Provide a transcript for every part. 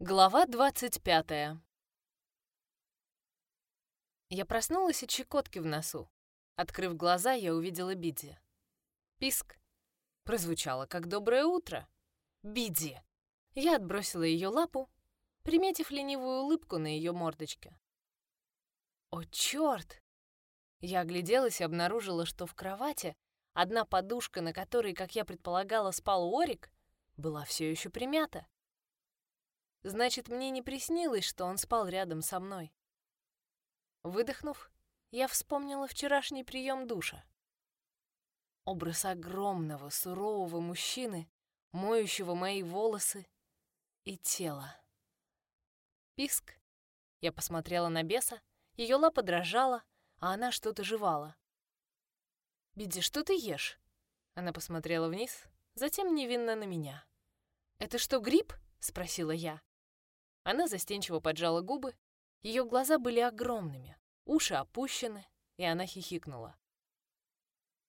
Глава 25 Я проснулась от щекотки в носу. Открыв глаза, я увидела Бидди. Писк. Прозвучало, как «доброе утро». Бидди. Я отбросила ее лапу, приметив ленивую улыбку на ее мордочке. О, черт! Я огляделась и обнаружила, что в кровати одна подушка, на которой, как я предполагала, спал Орик, была все еще примята. Значит, мне не приснилось, что он спал рядом со мной. Выдохнув, я вспомнила вчерашний прием душа. Образ огромного, сурового мужчины, моющего мои волосы и тело. Писк. Я посмотрела на беса, ее лапа дрожала, а она что-то жевала. «Биди, что ты ешь?» Она посмотрела вниз, затем невинно на меня. «Это что, гриб?» — спросила я. Она застенчиво поджала губы, ее глаза были огромными, уши опущены, и она хихикнула.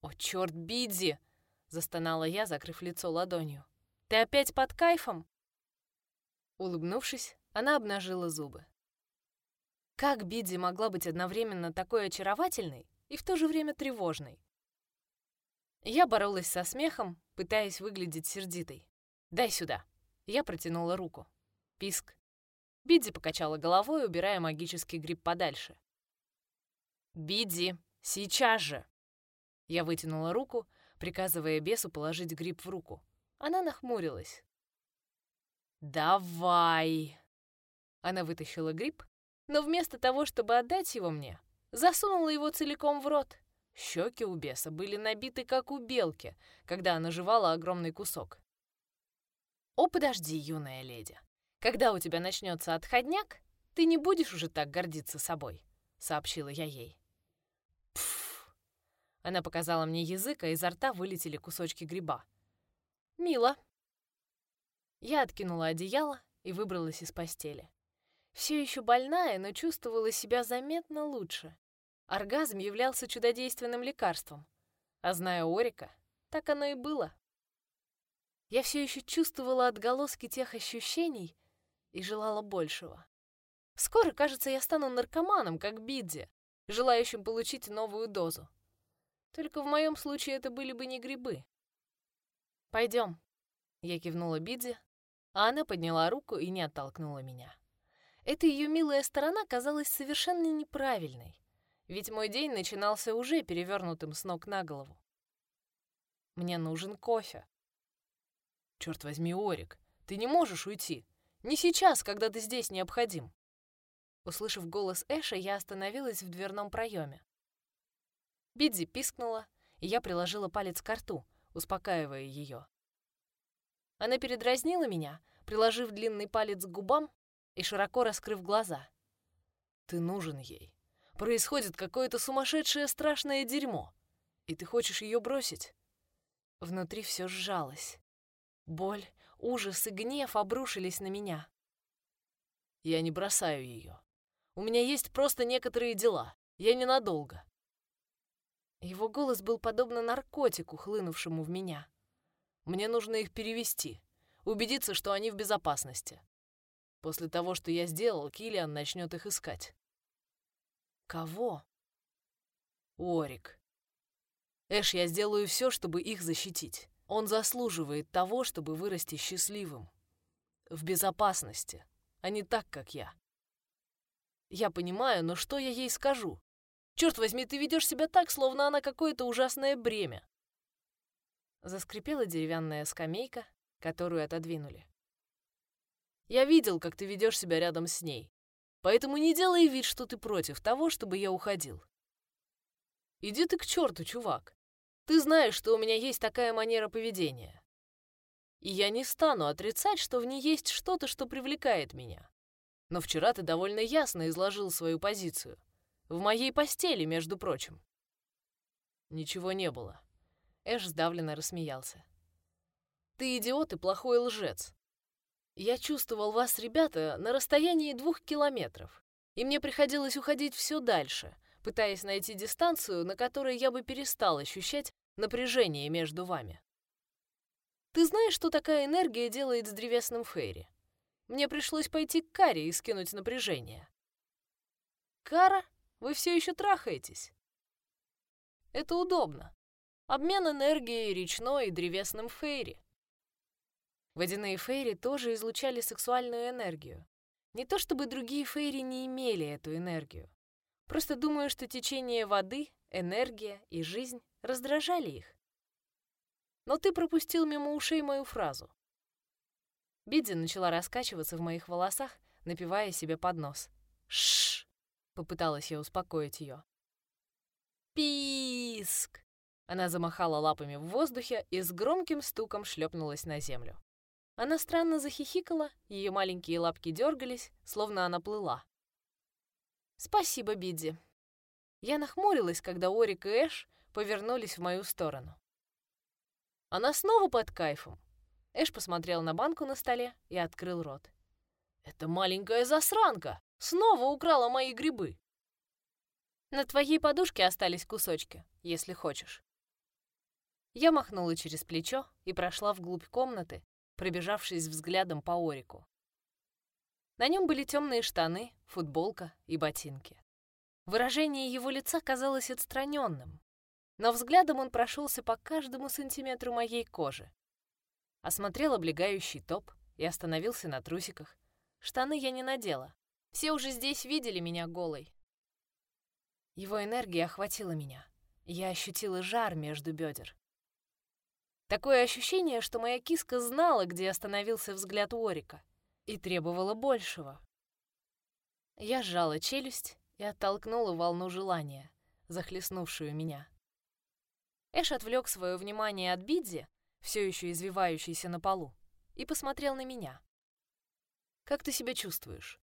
«О, черт, Бидзи!» — застонала я, закрыв лицо ладонью. «Ты опять под кайфом?» Улыбнувшись, она обнажила зубы. Как Бидзи могла быть одновременно такой очаровательной и в то же время тревожной? Я боролась со смехом, пытаясь выглядеть сердитой. «Дай сюда!» Я протянула руку. Писк. Бидди покачала головой, убирая магический гриб подальше. «Бидди, сейчас же!» Я вытянула руку, приказывая бесу положить гриб в руку. Она нахмурилась. «Давай!» Она вытащила гриб, но вместо того, чтобы отдать его мне, засунула его целиком в рот. Щеки у беса были набиты, как у белки, когда она жевала огромный кусок. «О, подожди, юная леди!» Когда у тебя начнется отходняк, ты не будешь уже так гордиться собой», — сообщила я ей. Пф! Она показала мне язык, а изо рта вылетели кусочки гриба. «Мило». Я откинула одеяло и выбралась из постели. Все еще больная, но чувствовала себя заметно лучше. Оргазм являлся чудодейственным лекарством. А зная Орика, так оно и было. Я все еще чувствовала отголоски тех ощущений, и желала большего. Скоро, кажется, я стану наркоманом, как Бидзи, желающим получить новую дозу. Только в моем случае это были бы не грибы. Пойдем. Я кивнула Бидзи, а она подняла руку и не оттолкнула меня. Эта ее милая сторона казалась совершенно неправильной, ведь мой день начинался уже перевернутым с ног на голову. Мне нужен кофе. Черт возьми, Орик, ты не можешь уйти. Не сейчас, когда ты здесь необходим. Услышав голос Эша, я остановилась в дверном проеме. Бидзи пискнула, и я приложила палец к рту, успокаивая ее. Она передразнила меня, приложив длинный палец к губам и широко раскрыв глаза. «Ты нужен ей. Происходит какое-то сумасшедшее страшное дерьмо, и ты хочешь ее бросить?» Внутри все сжалось. Боль, ужас и гнев обрушились на меня. Я не бросаю ее. У меня есть просто некоторые дела. Я ненадолго. Его голос был подобно наркотику, хлынувшему в меня. Мне нужно их перевести, убедиться, что они в безопасности. После того, что я сделал, Килиан начнет их искать. Кого? Орик. Эш, я сделаю все, чтобы их защитить. Он заслуживает того, чтобы вырасти счастливым. В безопасности, а не так, как я. Я понимаю, но что я ей скажу? Черт возьми, ты ведешь себя так, словно она какое-то ужасное бремя. Заскрипела деревянная скамейка, которую отодвинули. Я видел, как ты ведешь себя рядом с ней, поэтому не делай вид, что ты против того, чтобы я уходил. Иди ты к черту, чувак. Ты знаешь, что у меня есть такая манера поведения. И я не стану отрицать, что в ней есть что-то, что привлекает меня. Но вчера ты довольно ясно изложил свою позицию. В моей постели, между прочим. Ничего не было. Эш сдавленно рассмеялся. Ты идиот и плохой лжец. Я чувствовал вас, ребята, на расстоянии двух километров, и мне приходилось уходить все дальше, пытаясь найти дистанцию, на которой я бы перестал ощущать напряжение между вами. Ты знаешь, что такая энергия делает с древесным фейри? Мне пришлось пойти к Каре и скинуть напряжение. Кара, вы все еще трахаетесь? Это удобно. Обмен энергией речной и древесным фейри. Водяные фейри тоже излучали сексуальную энергию. Не то чтобы другие фейри не имели эту энергию. Просто думаю, что течение воды, энергия и жизнь раздражали их. Но ты пропустил мимо ушей мою фразу. Бидзи начала раскачиваться в моих волосах, напивая себе под нос. Шш! попыталась я успокоить ее. Писк! Она замахала лапами в воздухе и с громким стуком шлепнулась на землю. Она странно захихикала, ее маленькие лапки дергались, словно она плыла. «Спасибо, Бидди». Я нахмурилась, когда Орик и Эш повернулись в мою сторону. Она снова под кайфом. Эш посмотрел на банку на столе и открыл рот. «Это маленькая засранка! Снова украла мои грибы!» «На твоей подушке остались кусочки, если хочешь». Я махнула через плечо и прошла вглубь комнаты, пробежавшись взглядом по Орику. На нем были темные штаны, футболка и ботинки. Выражение его лица казалось отстраненным, но взглядом он прошелся по каждому сантиметру моей кожи. Осмотрел облегающий топ и остановился на трусиках. Штаны я не надела. Все уже здесь видели меня голой. Его энергия охватила меня. Я ощутила жар между бедер. Такое ощущение, что моя киска знала, где остановился взгляд Уорика, и требовала большего. Я сжала челюсть и оттолкнула волну желания, захлестнувшую меня. Эш отвлек свое внимание от Бидзи, все еще извивающейся на полу, и посмотрел на меня. «Как ты себя чувствуешь?»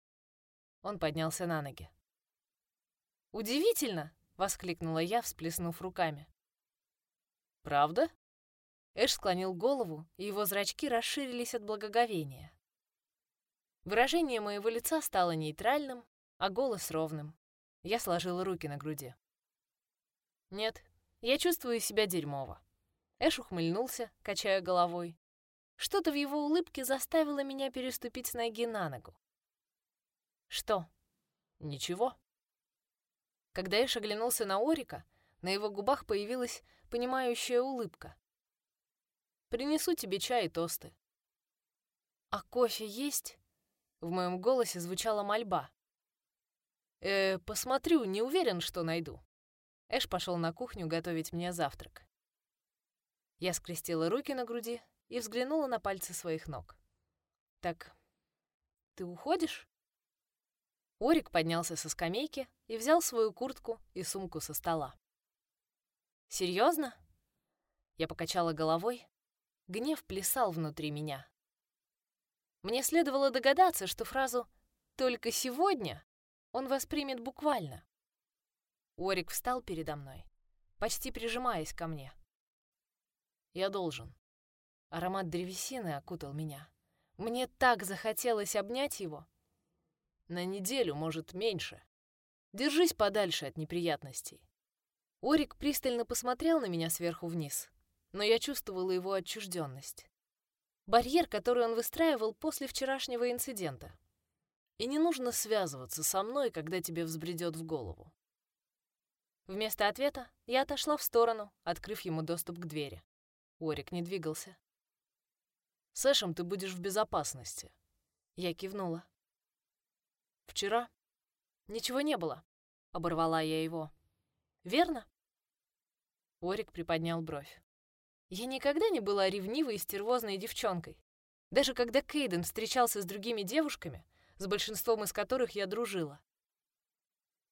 Он поднялся на ноги. «Удивительно!» — воскликнула я, всплеснув руками. «Правда?» Эш склонил голову, и его зрачки расширились от благоговения. Выражение моего лица стало нейтральным, а голос ровным. Я сложила руки на груди. «Нет, я чувствую себя дерьмово». Эш ухмыльнулся, качая головой. Что-то в его улыбке заставило меня переступить с ноги на ногу. «Что?» «Ничего». Когда Эш оглянулся на Орика, на его губах появилась понимающая улыбка. Принесу тебе чай и тосты». «А кофе есть?» В моем голосе звучала мольба. «Э, посмотрю, не уверен, что найду». Эш пошел на кухню готовить мне завтрак. Я скрестила руки на груди и взглянула на пальцы своих ног. «Так, ты уходишь?» Орик поднялся со скамейки и взял свою куртку и сумку со стола. «Серьезно?» Я покачала головой, Гнев плясал внутри меня. Мне следовало догадаться, что фразу «только сегодня» он воспримет буквально. Орик встал передо мной, почти прижимаясь ко мне. Я должен. Аромат древесины окутал меня. Мне так захотелось обнять его. На неделю, может, меньше. Держись подальше от неприятностей. Орик пристально посмотрел на меня сверху вниз, но я чувствовала его отчужденность. Барьер, который он выстраивал после вчерашнего инцидента. И не нужно связываться со мной, когда тебе взбредет в голову. Вместо ответа я отошла в сторону, открыв ему доступ к двери. Орик не двигался. «С Эшем ты будешь в безопасности». Я кивнула. «Вчера?» «Ничего не было», — оборвала я его. «Верно?» Орик приподнял бровь. Я никогда не была ревнивой и стервозной девчонкой. Даже когда Кейден встречался с другими девушками, с большинством из которых я дружила.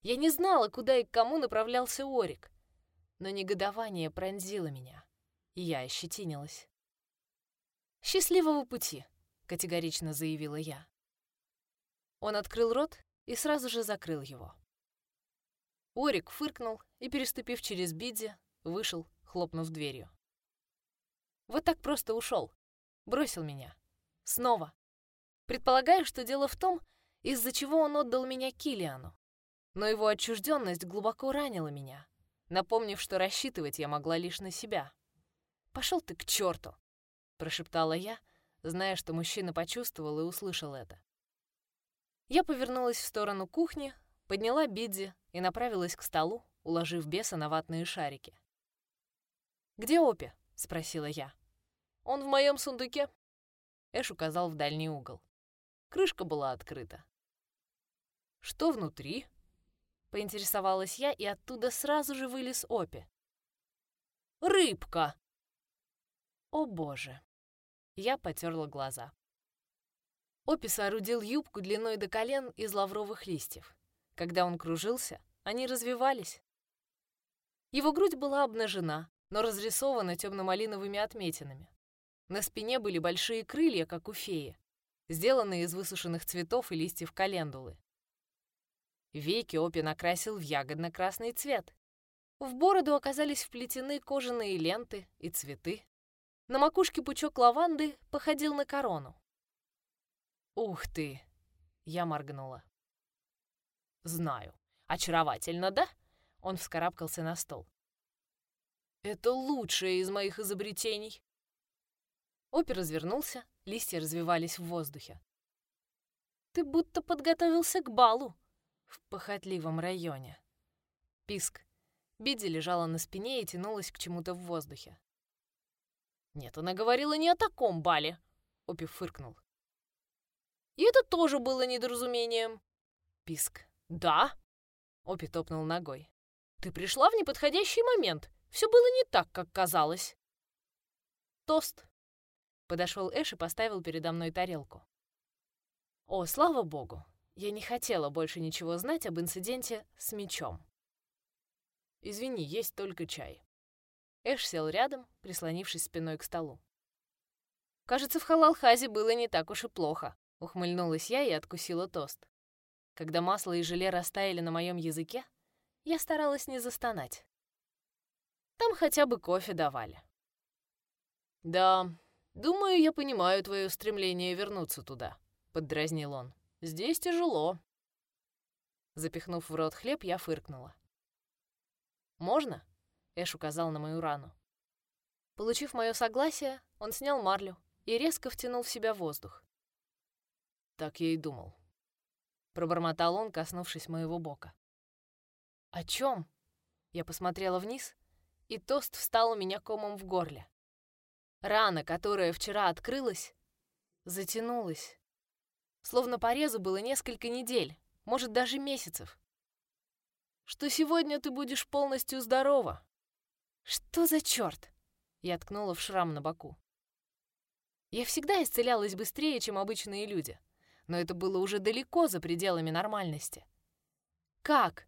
Я не знала, куда и к кому направлялся Орик, но негодование пронзило меня, и я ощетинилась. «Счастливого пути!» — категорично заявила я. Он открыл рот и сразу же закрыл его. Орик фыркнул и, переступив через Бидзи, вышел, хлопнув дверью. Вот так просто ушел. Бросил меня. Снова. Предполагаю, что дело в том, из-за чего он отдал меня Килиану. Но его отчужденность глубоко ранила меня, напомнив, что рассчитывать я могла лишь на себя. Пошел ты к черту, прошептала я, зная, что мужчина почувствовал и услышал это. Я повернулась в сторону кухни, подняла Бидзи и направилась к столу, уложив беса на ватные шарики. «Где Опи?» — спросила я. «Он в моем сундуке», — Эш указал в дальний угол. Крышка была открыта. «Что внутри?» — поинтересовалась я, и оттуда сразу же вылез Опи. «Рыбка!» «О боже!» Я потерла глаза. Опи соорудил юбку длиной до колен из лавровых листьев. Когда он кружился, они развивались. Его грудь была обнажена, но разрисована темно-малиновыми отметинами. На спине были большие крылья, как у феи, сделанные из высушенных цветов и листьев календулы. Веки Опи накрасил в ягодно-красный цвет. В бороду оказались вплетены кожаные ленты и цветы. На макушке пучок лаванды походил на корону. «Ух ты!» — я моргнула. «Знаю. Очаровательно, да?» Он вскарабкался на стол. «Это лучшее из моих изобретений!» Опер развернулся, листья развивались в воздухе. «Ты будто подготовился к балу в похотливом районе». Писк. Биди лежала на спине и тянулась к чему-то в воздухе. «Нет, она говорила не о таком бале», — Опи фыркнул. «И это тоже было недоразумением». Писк. «Да?» — Опи топнул ногой. «Ты пришла в неподходящий момент. Все было не так, как казалось». «Тост». Подошел Эш и поставил передо мной тарелку. О, слава богу, я не хотела больше ничего знать об инциденте с мечом. Извини, есть только чай. Эш сел рядом, прислонившись спиной к столу. Кажется, в халалхазе было не так уж и плохо, ухмыльнулась я и откусила тост. Когда масло и желе растаяли на моем языке, я старалась не застонать. Там хотя бы кофе давали. «Да, думаю, я понимаю твое стремление вернуться туда», — поддразнил он. «Здесь тяжело». Запихнув в рот хлеб, я фыркнула. «Можно?» — Эш указал на мою рану. Получив мое согласие, он снял марлю и резко втянул в себя воздух. Так я и думал. Пробормотал он, коснувшись моего бока. «О чем?» Я посмотрела вниз, и тост встал у меня комом в горле. Рана, которая вчера открылась, затянулась. Словно порезу было несколько недель, может, даже месяцев. Что сегодня ты будешь полностью здорова. Что за черт? Я ткнула в шрам на боку. Я всегда исцелялась быстрее, чем обычные люди но это было уже далеко за пределами нормальности. Как?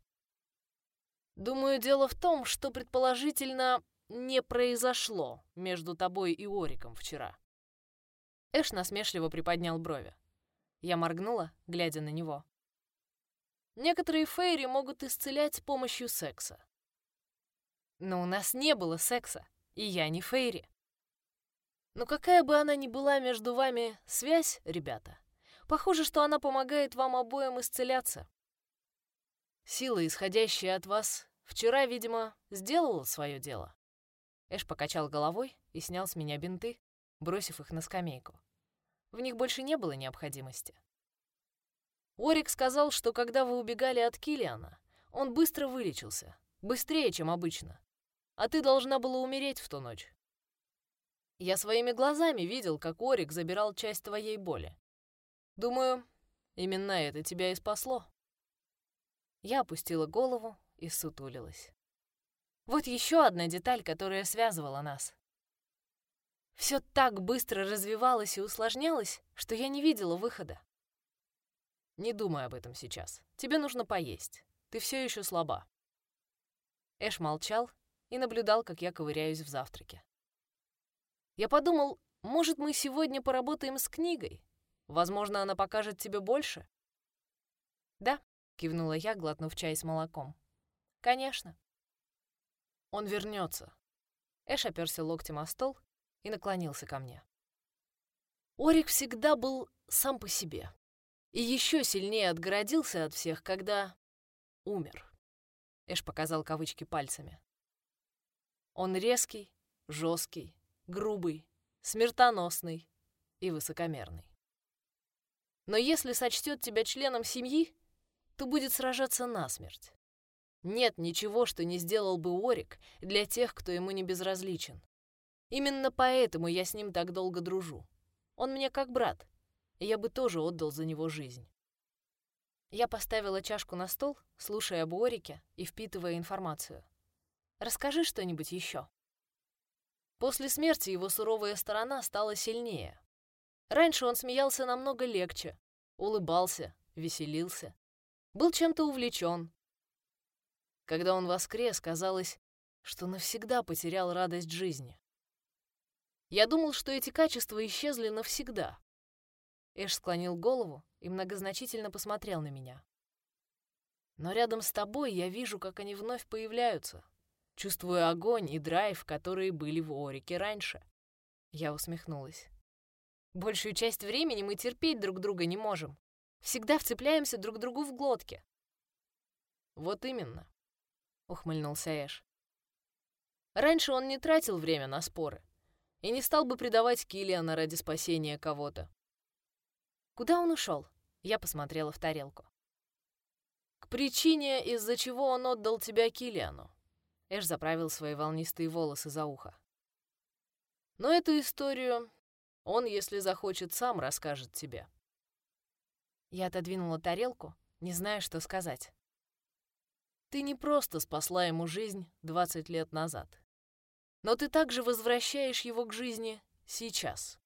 Думаю, дело в том, что предположительно не произошло между тобой и Ориком вчера. Эш насмешливо приподнял брови. Я моргнула, глядя на него. Некоторые фейри могут исцелять с помощью секса. Но у нас не было секса, и я не фейри. Но какая бы она ни была между вами связь, ребята, Похоже, что она помогает вам обоим исцеляться. Сила, исходящая от вас, вчера, видимо, сделала свое дело. Эш покачал головой и снял с меня бинты, бросив их на скамейку. В них больше не было необходимости. Орик сказал, что когда вы убегали от Килиана, он быстро вылечился, быстрее, чем обычно. А ты должна была умереть в ту ночь. Я своими глазами видел, как Орик забирал часть твоей боли. Думаю, именно это тебя и спасло. Я опустила голову и сутулилась. Вот еще одна деталь, которая связывала нас. Все так быстро развивалось и усложнялось, что я не видела выхода. Не думай об этом сейчас. Тебе нужно поесть. Ты все еще слаба. Эш молчал и наблюдал, как я ковыряюсь в завтраке. Я подумал, может, мы сегодня поработаем с книгой, Возможно, она покажет тебе больше?» «Да», — кивнула я, глотнув чай с молоком. «Конечно». «Он вернется. Эш оперся локтем о стол и наклонился ко мне. Орик всегда был сам по себе. И еще сильнее отгородился от всех, когда умер. Эш показал кавычки пальцами. Он резкий, жесткий, грубый, смертоносный, и высокомерный. Но если сочтет тебя членом семьи, то будет сражаться насмерть. Нет ничего, что не сделал бы Орик для тех, кто ему не безразличен. Именно поэтому я с ним так долго дружу. Он мне как брат, и я бы тоже отдал за него жизнь. Я поставила чашку на стол, слушая об Орике и впитывая информацию. «Расскажи что-нибудь еще». После смерти его суровая сторона стала сильнее. Раньше он смеялся намного легче, улыбался, веселился, был чем-то увлечен, когда он воскрес, казалось, что навсегда потерял радость жизни. Я думал, что эти качества исчезли навсегда. Эш склонил голову и многозначительно посмотрел на меня. Но рядом с тобой я вижу, как они вновь появляются. Чувствую огонь и драйв, которые были в Орике раньше. Я усмехнулась. Большую часть времени мы терпеть друг друга не можем. Всегда вцепляемся друг другу в глотки. Вот именно. — ухмыльнулся Эш. Раньше он не тратил время на споры и не стал бы предавать Киллиана ради спасения кого-то. Куда он ушел? Я посмотрела в тарелку. К причине, из-за чего он отдал тебя Киллиану. Эш заправил свои волнистые волосы за ухо. Но эту историю он, если захочет, сам расскажет тебе. Я отодвинула тарелку, не зная, что сказать. Ты не просто спасла ему жизнь 20 лет назад, но ты также возвращаешь его к жизни сейчас.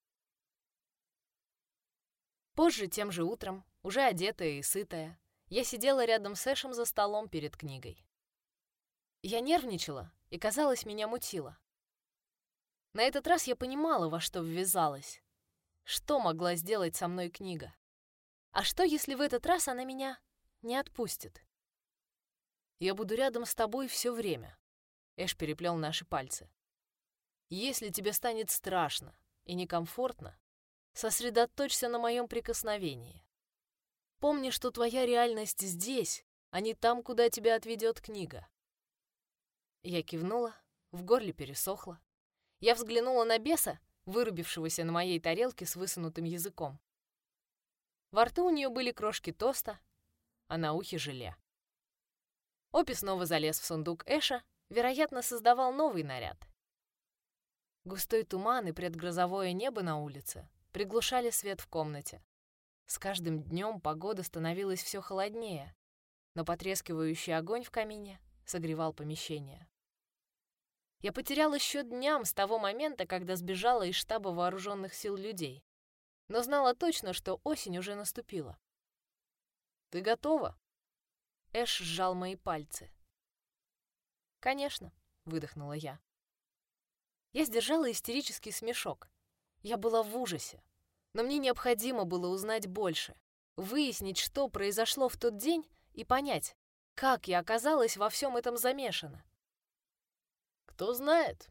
Позже, тем же утром, уже одетая и сытая, я сидела рядом с Эшем за столом перед книгой. Я нервничала, и, казалось, меня мутило. На этот раз я понимала, во что ввязалась. Что могла сделать со мной книга? А что, если в этот раз она меня не отпустит? Я буду рядом с тобой все время. Эш переплел наши пальцы. Если тебе станет страшно и некомфортно, сосредоточься на моем прикосновении. Помни, что твоя реальность здесь, а не там, куда тебя отведет книга. Я кивнула, в горле пересохло. Я взглянула на беса, вырубившегося на моей тарелке с высунутым языком. Во рту у нее были крошки тоста, а на ухе желе. Опи снова залез в сундук Эша, вероятно, создавал новый наряд. Густой туман и предгрозовое небо на улице приглушали свет в комнате. С каждым днем погода становилась все холоднее, но потрескивающий огонь в камине согревал помещение. Я потеряла счет дням с того момента, когда сбежала из штаба вооруженных сил людей, но знала точно, что осень уже наступила. «Ты готова?» Эш сжал мои пальцы. «Конечно», — выдохнула я. Я сдержала истерический смешок. Я была в ужасе. Но мне необходимо было узнать больше, выяснить, что произошло в тот день и понять, как я оказалась во всем этом замешана. Кто знает.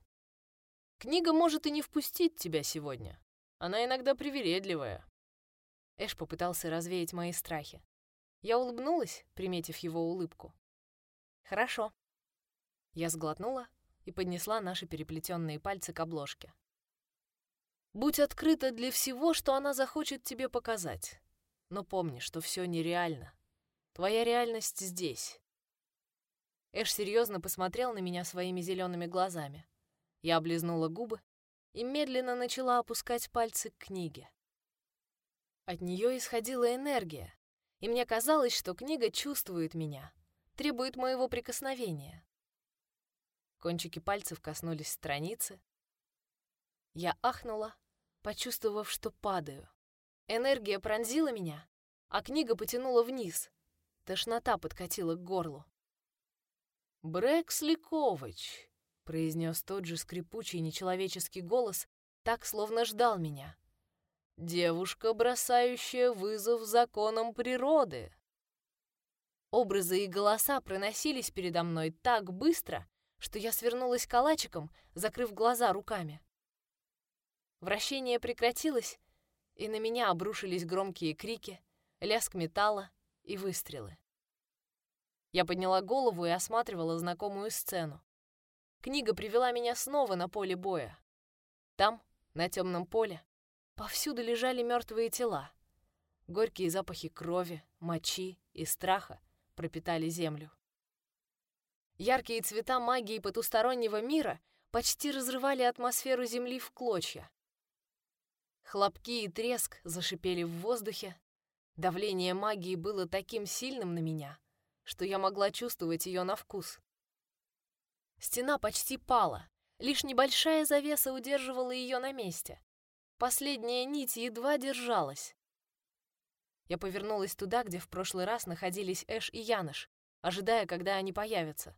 Книга может и не впустить тебя сегодня. Она иногда привередливая. Эш попытался развеять мои страхи. Я улыбнулась, приметив его улыбку. «Хорошо». Я сглотнула и поднесла наши переплетенные пальцы к обложке. «Будь открыта для всего, что она захочет тебе показать. Но помни, что все нереально. Твоя реальность здесь». Эш серьезно посмотрел на меня своими зелеными глазами. Я облизнула губы и медленно начала опускать пальцы к книге. От нее исходила энергия, и мне казалось, что книга чувствует меня, требует моего прикосновения. Кончики пальцев коснулись страницы. Я ахнула, почувствовав, что падаю. Энергия пронзила меня, а книга потянула вниз. Тошнота подкатила к горлу. «Брэксли Ковач», — произнес тот же скрипучий нечеловеческий голос, так, словно ждал меня. Девушка, бросающая вызов законам природы. Образы и голоса проносились передо мной так быстро, что я свернулась калачиком, закрыв глаза руками. Вращение прекратилось, и на меня обрушились громкие крики, лязг металла и выстрелы. Я подняла голову и осматривала знакомую сцену. Книга привела меня снова на поле боя. Там, на темном поле, Повсюду лежали мертвые тела. Горькие запахи крови, мочи и страха пропитали землю. Яркие цвета магии потустороннего мира почти разрывали атмосферу Земли в клочья. Хлопки и треск зашипели в воздухе. Давление магии было таким сильным на меня, что я могла чувствовать ее на вкус. Стена почти пала, лишь небольшая завеса удерживала ее на месте. Последняя нить едва держалась. Я повернулась туда, где в прошлый раз находились Эш и Яныш, ожидая, когда они появятся.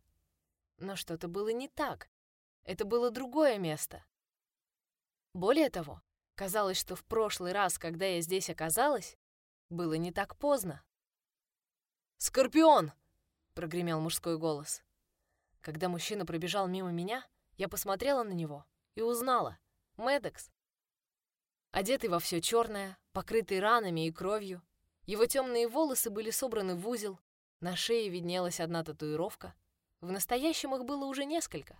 Но что-то было не так. Это было другое место. Более того, казалось, что в прошлый раз, когда я здесь оказалась, было не так поздно. «Скорпион!» — прогремел мужской голос. Когда мужчина пробежал мимо меня, я посмотрела на него и узнала. Медекс. Одетый во все черное, покрытый ранами и кровью, его темные волосы были собраны в узел, на шее виднелась одна татуировка. В настоящем их было уже несколько.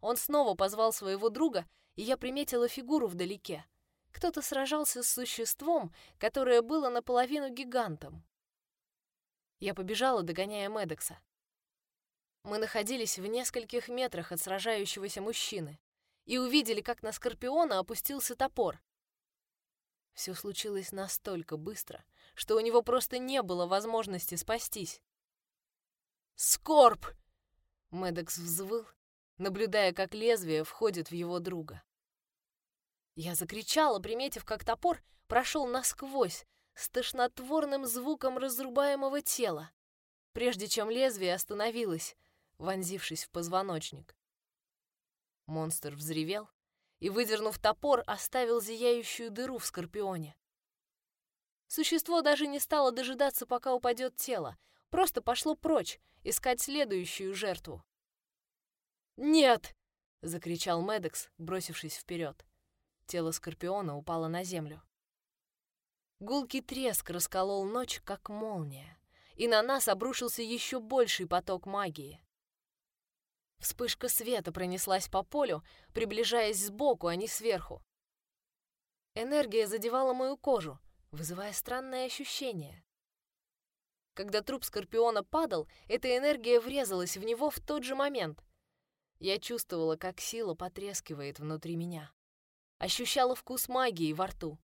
Он снова позвал своего друга, и я приметила фигуру вдалеке. Кто-то сражался с существом, которое было наполовину гигантом. Я побежала, догоняя Медекса. Мы находились в нескольких метрах от сражающегося мужчины и увидели, как на Скорпиона опустился топор. Все случилось настолько быстро, что у него просто не было возможности спастись. «Скорб!» Медекс взвыл, наблюдая, как лезвие входит в его друга. Я закричала, приметив, как топор прошел насквозь с тошнотворным звуком разрубаемого тела, прежде чем лезвие остановилось, вонзившись в позвоночник. Монстр взревел и, выдернув топор, оставил зияющую дыру в скорпионе. Существо даже не стало дожидаться, пока упадет тело, просто пошло прочь, искать следующую жертву. «Нет!» — закричал Медекс, бросившись вперед. Тело Скорпиона упало на землю. Гулкий треск расколол ночь, как молния, и на нас обрушился еще больший поток магии. Вспышка света пронеслась по полю, приближаясь сбоку, а не сверху. Энергия задевала мою кожу, вызывая странное ощущение. Когда труп Скорпиона падал, эта энергия врезалась в него в тот же момент. Я чувствовала, как сила потрескивает внутри меня. Ощущала вкус магии во рту.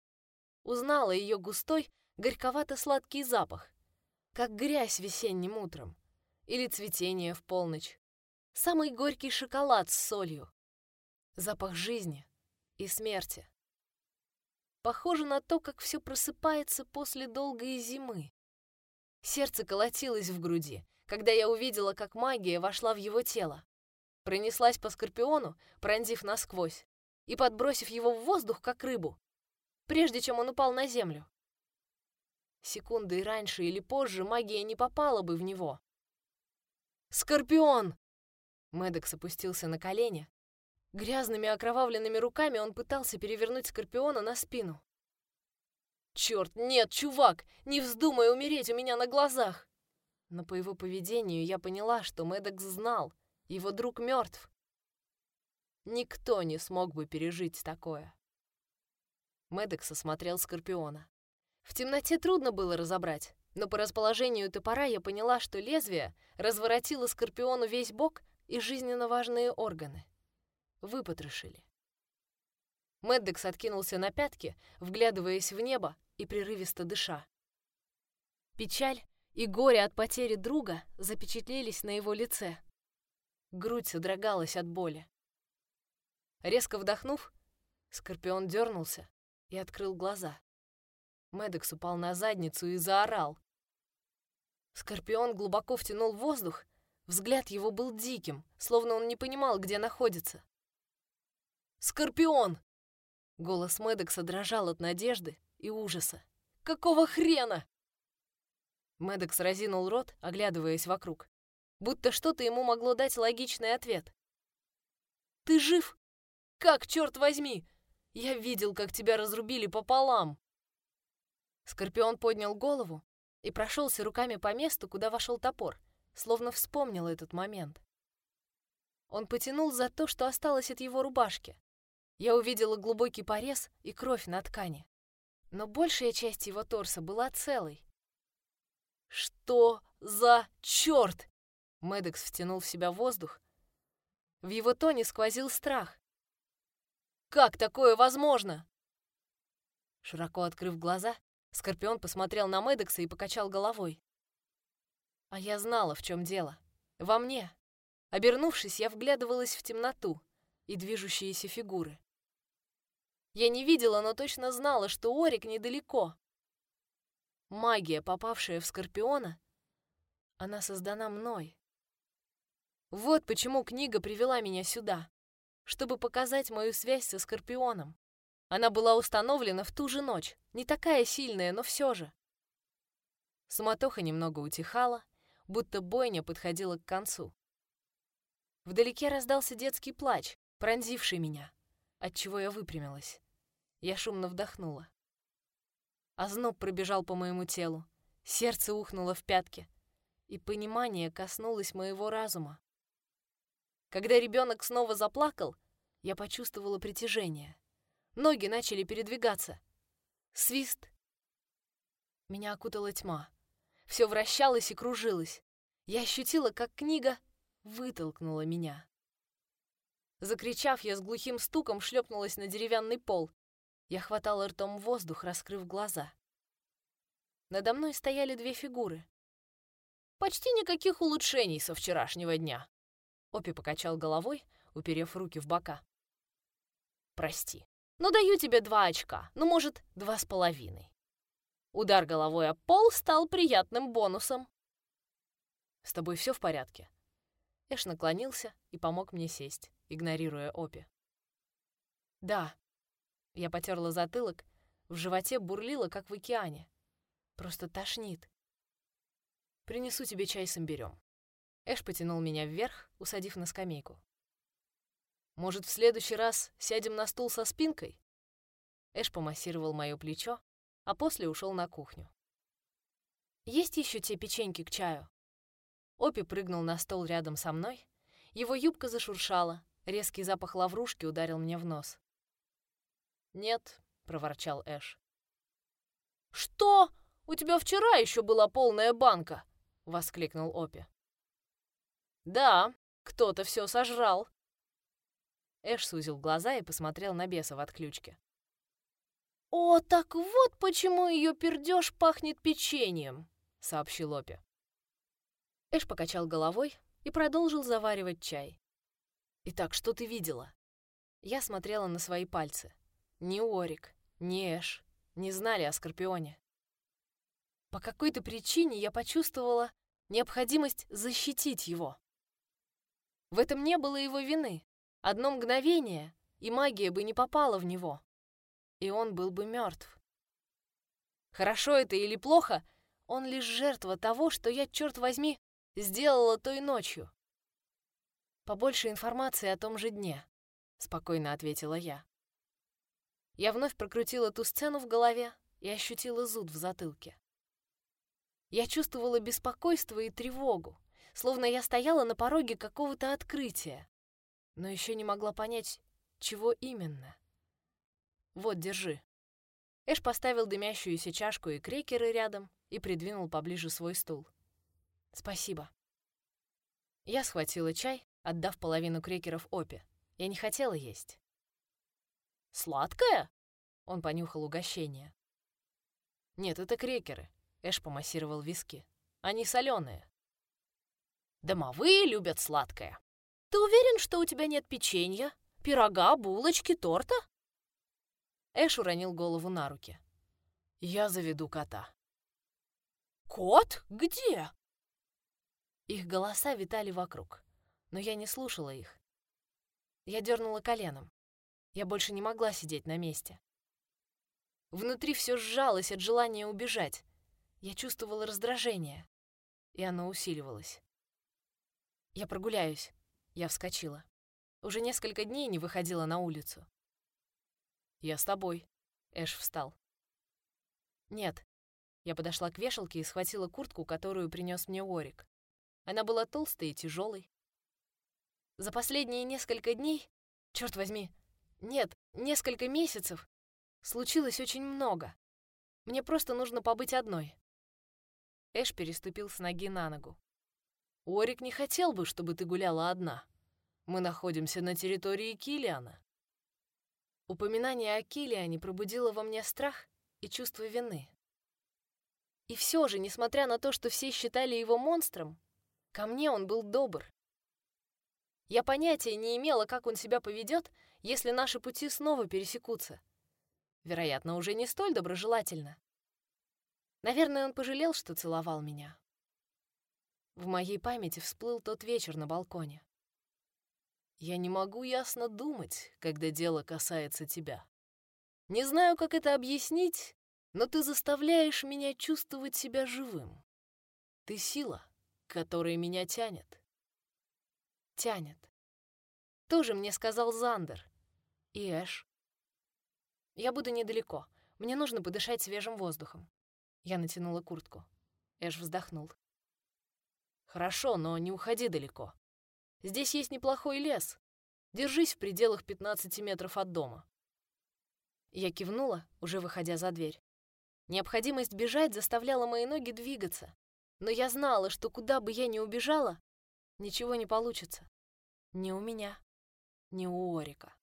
Узнала ее густой, горьковато-сладкий запах, как грязь весенним утром или цветение в полночь. Самый горький шоколад с солью. Запах жизни и смерти. Похоже на то, как все просыпается после долгой зимы. Сердце колотилось в груди, когда я увидела, как магия вошла в его тело пронеслась по Скорпиону, пронзив насквозь, и подбросив его в воздух, как рыбу, прежде чем он упал на землю. Секундой раньше или позже магия не попала бы в него. «Скорпион!» Медекс опустился на колени. Грязными окровавленными руками он пытался перевернуть Скорпиона на спину. «Черт, нет, чувак! Не вздумай умереть у меня на глазах!» Но по его поведению я поняла, что Медекс знал — его друг мертв. Никто не смог бы пережить такое. Медекс осмотрел Скорпиона. В темноте трудно было разобрать, но по расположению топора я поняла, что лезвие разворотило Скорпиону весь бок и жизненно важные органы. Выпотрошили. Меддекс откинулся на пятки, вглядываясь в небо и прерывисто дыша. Печаль и горе от потери друга запечатлелись на его лице. Грудь содрогалась от боли. Резко вдохнув, Скорпион дернулся и открыл глаза. Медекс упал на задницу и заорал. Скорпион глубоко втянул воздух, взгляд его был диким, словно он не понимал, где находится. «Скорпион!» Голос Медекса дрожал от надежды и ужаса. «Какого хрена?» Медекс разинул рот, оглядываясь вокруг будто что-то ему могло дать логичный ответ. «Ты жив? Как, черт возьми? Я видел, как тебя разрубили пополам!» Скорпион поднял голову и прошелся руками по месту, куда вошел топор, словно вспомнил этот момент. Он потянул за то, что осталось от его рубашки. Я увидела глубокий порез и кровь на ткани. Но большая часть его торса была целой. «Что за черт?» Медекс втянул в себя воздух. В его тоне сквозил страх. «Как такое возможно?» Широко открыв глаза, Скорпион посмотрел на Медекса и покачал головой. А я знала, в чем дело. Во мне. Обернувшись, я вглядывалась в темноту и движущиеся фигуры. Я не видела, но точно знала, что Орик недалеко. Магия, попавшая в Скорпиона, она создана мной. Вот почему книга привела меня сюда, чтобы показать мою связь со Скорпионом. Она была установлена в ту же ночь, не такая сильная, но все же. Суматоха немного утихала, будто бойня подходила к концу. Вдалеке раздался детский плач, пронзивший меня, отчего я выпрямилась. Я шумно вдохнула. Озноб пробежал по моему телу, сердце ухнуло в пятки, и понимание коснулось моего разума. Когда ребенок снова заплакал, я почувствовала притяжение. Ноги начали передвигаться. Свист. Меня окутала тьма. Все вращалось и кружилось. Я ощутила, как книга вытолкнула меня. Закричав, я с глухим стуком шлепнулась на деревянный пол я хватала ртом воздух, раскрыв глаза. Надо мной стояли две фигуры. Почти никаких улучшений со вчерашнего дня. Опи покачал головой, уперев руки в бока. Прости, но даю тебе два очка, ну, может, два с половиной. Удар головой о пол стал приятным бонусом. С тобой все в порядке? Эш наклонился и помог мне сесть, игнорируя Опи. Да, я потерла затылок, в животе бурлило, как в океане. Просто тошнит. «Принесу тебе чай с имбирем». Эш потянул меня вверх, усадив на скамейку. «Может, в следующий раз сядем на стул со спинкой?» Эш помассировал мое плечо, а после ушел на кухню. «Есть еще те печеньки к чаю?» Опи прыгнул на стол рядом со мной. Его юбка зашуршала, резкий запах лаврушки ударил мне в нос. «Нет», — проворчал Эш. «Что? У тебя вчера еще была полная банка!» — воскликнул Опи. «Да, кто-то все сожрал». Эш сузил глаза и посмотрел на беса в отключке. «О, так вот почему ее пердеж пахнет печеньем», — сообщил Опи. Эш покачал головой и продолжил заваривать чай. «Итак, что ты видела?» Я смотрела на свои пальцы. Ни Орик, ни Эш не знали о Скорпионе. По какой-то причине я почувствовала необходимость защитить его. В этом не было его вины. Одно мгновение, и магия бы не попала в него. И он был бы мертв. Хорошо это или плохо, он лишь жертва того, что я, черт возьми, сделала той ночью. Побольше информации о том же дне, спокойно ответила я. Я вновь прокрутила ту сцену в голове и ощутила зуд в затылке. Я чувствовала беспокойство и тревогу, словно я стояла на пороге какого-то открытия, но еще не могла понять, чего именно. «Вот, держи». Эш поставил дымящуюся чашку и крекеры рядом и придвинул поближе свой стул. «Спасибо». Я схватила чай, отдав половину крекеров Опе. Я не хотела есть. «Сладкое?» Он понюхал угощение. «Нет, это крекеры», — Эш помассировал виски. «Они соленые». «Домовые любят сладкое. Ты уверен, что у тебя нет печенья, пирога, булочки, торта?» Эш уронил голову на руки. «Я заведу кота». «Кот? Где?» Их голоса витали вокруг, но я не слушала их. Я дернула коленом. Я больше не могла сидеть на месте. Внутри все сжалось от желания убежать. Я чувствовала раздражение, и оно усиливалось. «Я прогуляюсь», — я вскочила. Уже несколько дней не выходила на улицу. «Я с тобой», — Эш встал. «Нет». Я подошла к вешалке и схватила куртку, которую принес мне Орик. Она была толстой и тяжелой. За последние несколько дней, черт возьми, Нет, несколько месяцев. Случилось очень много. Мне просто нужно побыть одной. Эш переступил с ноги на ногу. Орик не хотел бы, чтобы ты гуляла одна. Мы находимся на территории Килиана. Упоминание о Килиане пробудило во мне страх и чувство вины. И все же, несмотря на то, что все считали его монстром, ко мне он был добр. Я понятия не имела, как он себя поведет, если наши пути снова пересекутся. Вероятно, уже не столь доброжелательно. Наверное, он пожалел, что целовал меня. В моей памяти всплыл тот вечер на балконе. Я не могу ясно думать, когда дело касается тебя. Не знаю, как это объяснить, но ты заставляешь меня чувствовать себя живым. Ты сила, которая меня тянет. Тянет. Тоже мне сказал Зандер. И Эш. Я буду недалеко. Мне нужно подышать свежим воздухом. Я натянула куртку. Эш вздохнул. Хорошо, но не уходи далеко. Здесь есть неплохой лес. Держись в пределах 15 метров от дома. Я кивнула, уже выходя за дверь. Необходимость бежать заставляла мои ноги двигаться, но я знала, что куда бы я ни убежала, ничего не получится. Ни у меня, ни у Орика.